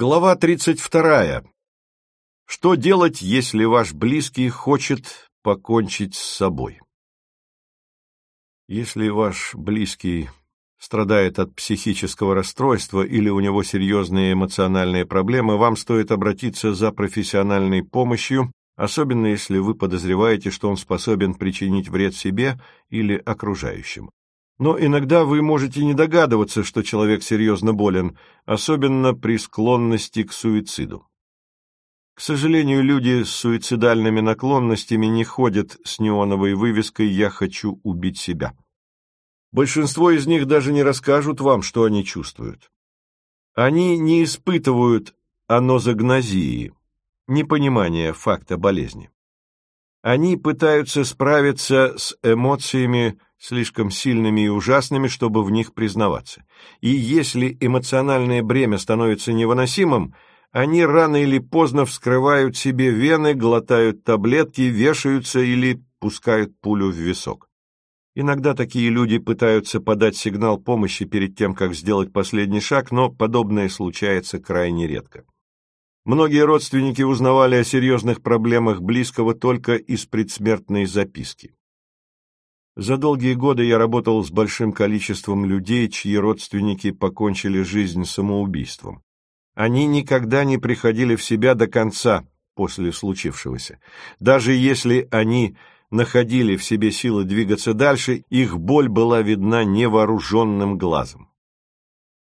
Глава 32. Что делать, если ваш близкий хочет покончить с собой? Если ваш близкий страдает от психического расстройства или у него серьезные эмоциональные проблемы, вам стоит обратиться за профессиональной помощью, особенно если вы подозреваете, что он способен причинить вред себе или окружающим. Но иногда вы можете не догадываться, что человек серьезно болен, особенно при склонности к суициду. К сожалению, люди с суицидальными наклонностями не ходят с неоновой вывеской «Я хочу убить себя». Большинство из них даже не расскажут вам, что они чувствуют. Они не испытывают анозагнозии, непонимания факта болезни. Они пытаются справиться с эмоциями, слишком сильными и ужасными, чтобы в них признаваться. И если эмоциональное бремя становится невыносимым, они рано или поздно вскрывают себе вены, глотают таблетки, вешаются или пускают пулю в висок. Иногда такие люди пытаются подать сигнал помощи перед тем, как сделать последний шаг, но подобное случается крайне редко. Многие родственники узнавали о серьезных проблемах близкого только из предсмертной записки. За долгие годы я работал с большим количеством людей, чьи родственники покончили жизнь самоубийством. Они никогда не приходили в себя до конца после случившегося. Даже если они находили в себе силы двигаться дальше, их боль была видна невооруженным глазом.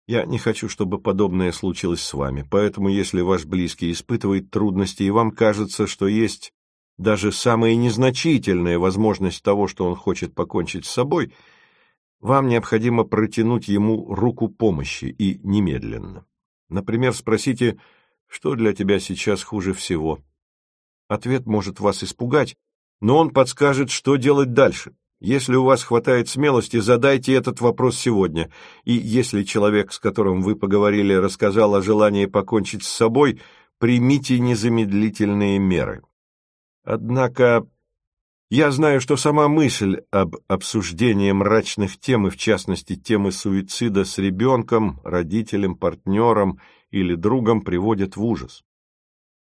Я не хочу, чтобы подобное случилось с вами, поэтому если ваш близкий испытывает трудности и вам кажется, что есть даже самая незначительная возможность того, что он хочет покончить с собой, вам необходимо протянуть ему руку помощи и немедленно. Например, спросите, что для тебя сейчас хуже всего. Ответ может вас испугать, но он подскажет, что делать дальше. Если у вас хватает смелости, задайте этот вопрос сегодня, и если человек, с которым вы поговорили, рассказал о желании покончить с собой, примите незамедлительные меры. Однако я знаю, что сама мысль об обсуждении мрачных тем, и в частности темы суицида с ребенком, родителем, партнером или другом, приводит в ужас.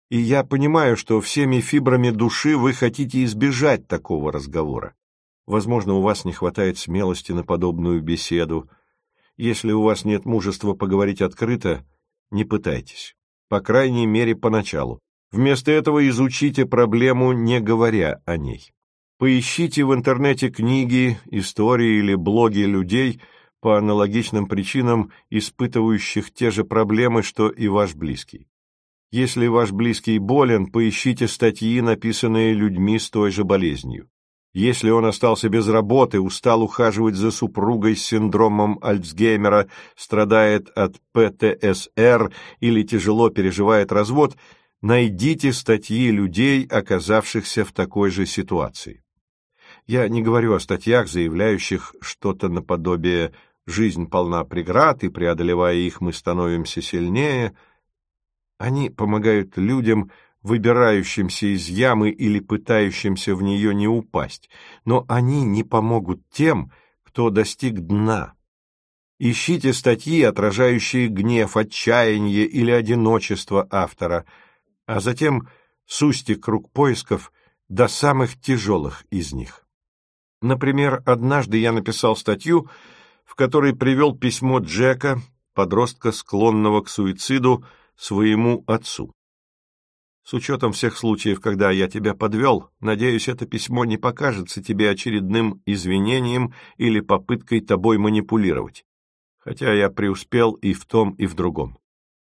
И я понимаю, что всеми фибрами души вы хотите избежать такого разговора. Возможно, у вас не хватает смелости на подобную беседу. Если у вас нет мужества поговорить открыто, не пытайтесь. По крайней мере, поначалу. Вместо этого изучите проблему, не говоря о ней. Поищите в интернете книги, истории или блоги людей по аналогичным причинам, испытывающих те же проблемы, что и ваш близкий. Если ваш близкий болен, поищите статьи, написанные людьми с той же болезнью. Если он остался без работы, устал ухаживать за супругой с синдромом Альцгеймера, страдает от ПТСР или тяжело переживает развод – найдите статьи людей, оказавшихся в такой же ситуации. Я не говорю о статьях, заявляющих что-то наподобие «жизнь полна преград, и, преодолевая их, мы становимся сильнее». Они помогают людям, выбирающимся из ямы или пытающимся в нее не упасть, но они не помогут тем, кто достиг дна. Ищите статьи, отражающие гнев, отчаяние или одиночество автора – а затем сустик круг поисков до самых тяжелых из них. Например, однажды я написал статью, в которой привел письмо Джека, подростка, склонного к суициду, своему отцу. С учетом всех случаев, когда я тебя подвел, надеюсь, это письмо не покажется тебе очередным извинением или попыткой тобой манипулировать, хотя я преуспел и в том, и в другом.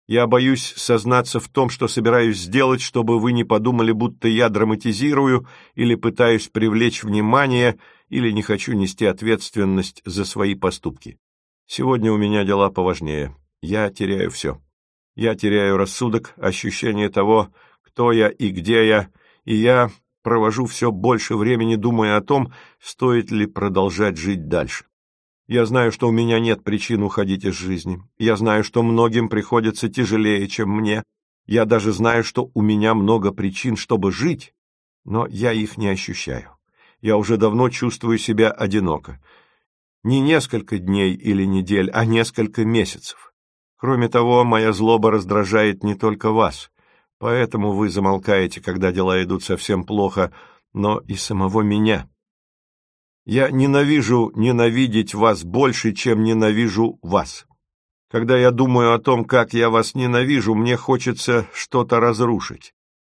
Я боюсь сознаться в том, что собираюсь сделать, чтобы вы не подумали, будто я драматизирую или пытаюсь привлечь внимание, или не хочу нести ответственность за свои поступки. Сегодня у меня дела поважнее. Я теряю все. Я теряю рассудок, ощущение того, кто я и где я, и я провожу все больше времени, думая о том, стоит ли продолжать жить дальше. Я знаю, что у меня нет причин уходить из жизни. Я знаю, что многим приходится тяжелее, чем мне. Я даже знаю, что у меня много причин, чтобы жить, но я их не ощущаю. Я уже давно чувствую себя одиноко. Не несколько дней или недель, а несколько месяцев. Кроме того, моя злоба раздражает не только вас, поэтому вы замолкаете, когда дела идут совсем плохо, но и самого меня. Я ненавижу ненавидеть вас больше, чем ненавижу вас. Когда я думаю о том, как я вас ненавижу, мне хочется что-то разрушить.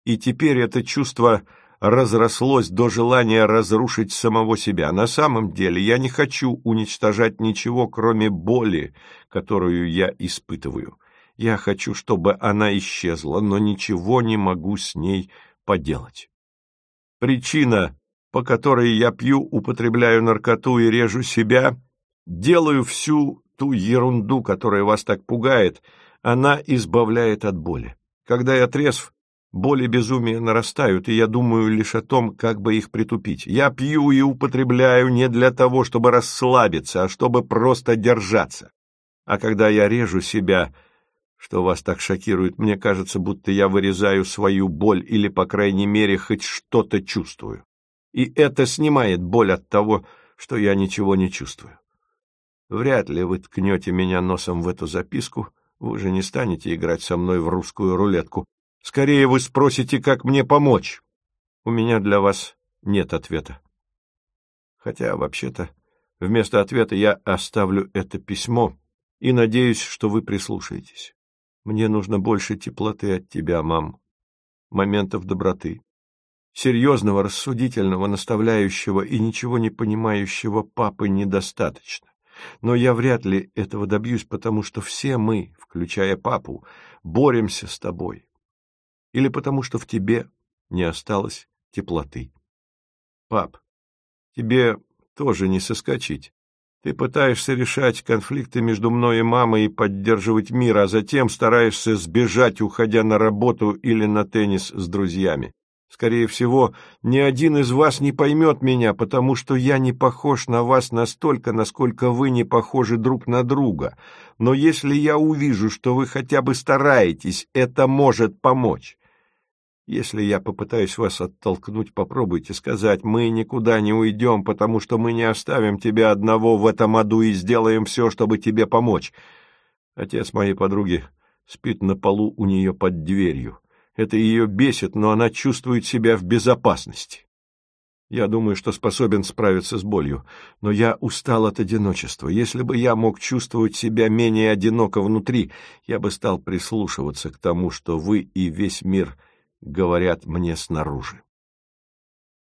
И теперь это чувство разрослось до желания разрушить самого себя. На самом деле я не хочу уничтожать ничего, кроме боли, которую я испытываю. Я хочу, чтобы она исчезла, но ничего не могу с ней поделать. Причина, по которой я пью, употребляю наркоту и режу себя, делаю всю ту ерунду, которая вас так пугает, она избавляет от боли. Когда я трезв, Боли безумия нарастают, и я думаю лишь о том, как бы их притупить. Я пью и употребляю не для того, чтобы расслабиться, а чтобы просто держаться. А когда я режу себя, что вас так шокирует, мне кажется, будто я вырезаю свою боль или, по крайней мере, хоть что-то чувствую. И это снимает боль от того, что я ничего не чувствую. Вряд ли вы ткнете меня носом в эту записку, вы же не станете играть со мной в русскую рулетку, Скорее вы спросите, как мне помочь. У меня для вас нет ответа. Хотя, вообще-то, вместо ответа я оставлю это письмо и надеюсь, что вы прислушаетесь. Мне нужно больше теплоты от тебя, мам, моментов доброты, серьезного, рассудительного, наставляющего и ничего не понимающего папы недостаточно. Но я вряд ли этого добьюсь, потому что все мы, включая папу, боремся с тобой, или потому что в тебе не осталось теплоты. Пап, тебе тоже не соскочить. Ты пытаешься решать конфликты между мной и мамой и поддерживать мир, а затем стараешься сбежать, уходя на работу или на теннис с друзьями. Скорее всего, ни один из вас не поймет меня, потому что я не похож на вас настолько, насколько вы не похожи друг на друга. Но если я увижу, что вы хотя бы стараетесь, это может помочь. Если я попытаюсь вас оттолкнуть, попробуйте сказать, мы никуда не уйдем, потому что мы не оставим тебя одного в этом аду и сделаем все, чтобы тебе помочь. Отец моей подруги спит на полу у нее под дверью. Это ее бесит, но она чувствует себя в безопасности. Я думаю, что способен справиться с болью, но я устал от одиночества. Если бы я мог чувствовать себя менее одиноко внутри, я бы стал прислушиваться к тому, что вы и весь мир — говорят мне снаружи.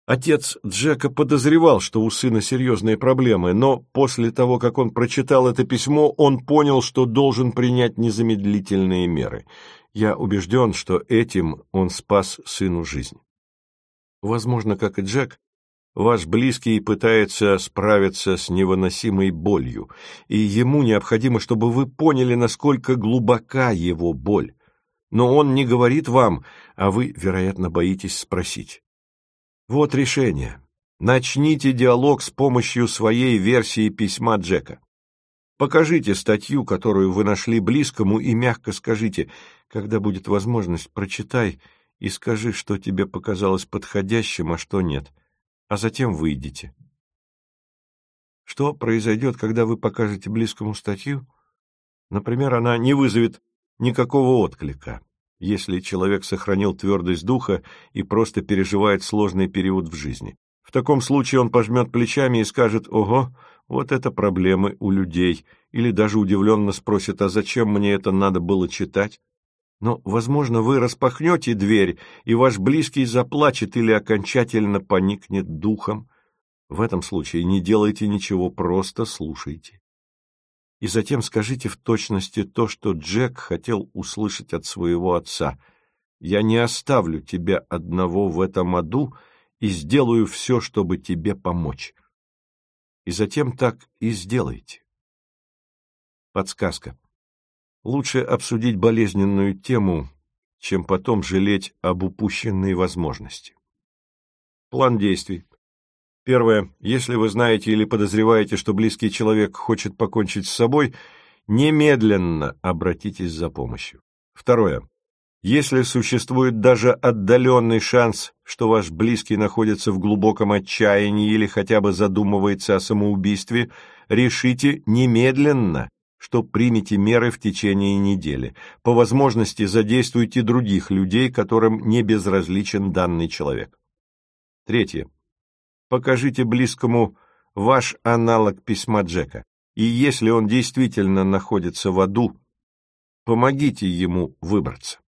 Отец Джека подозревал, что у сына серьезные проблемы, но после того, как он прочитал это письмо, он понял, что должен принять незамедлительные меры. Я убежден, что этим он спас сыну жизнь. Возможно, как и Джек, ваш близкий пытается справиться с невыносимой болью, и ему необходимо, чтобы вы поняли, насколько глубока его боль но он не говорит вам, а вы, вероятно, боитесь спросить. Вот решение. Начните диалог с помощью своей версии письма Джека. Покажите статью, которую вы нашли близкому, и мягко скажите, когда будет возможность, прочитай и скажи, что тебе показалось подходящим, а что нет, а затем выйдите. Что произойдет, когда вы покажете близкому статью? Например, она не вызовет никакого отклика, если человек сохранил твердость духа и просто переживает сложный период в жизни. Таком случае он пожмет плечами и скажет «Ого, вот это проблемы у людей», или даже удивленно спросит «А зачем мне это надо было читать?» Но, возможно, вы распахнете дверь, и ваш близкий заплачет или окончательно поникнет духом. В этом случае не делайте ничего, просто слушайте и затем скажите в точности то, что Джек хотел услышать от своего отца. «Я не оставлю тебя одного в этом аду и сделаю все, чтобы тебе помочь». И затем так и сделайте. Подсказка. Лучше обсудить болезненную тему, чем потом жалеть об упущенной возможности. План действий. Первое. Если вы знаете или подозреваете, что близкий человек хочет покончить с собой, немедленно обратитесь за помощью. Второе. Если существует даже отдаленный шанс, что ваш близкий находится в глубоком отчаянии или хотя бы задумывается о самоубийстве, решите немедленно, что примете меры в течение недели. По возможности задействуйте других людей, которым не безразличен данный человек. Третье. Покажите близкому ваш аналог письма Джека, и если он действительно находится в аду, помогите ему выбраться.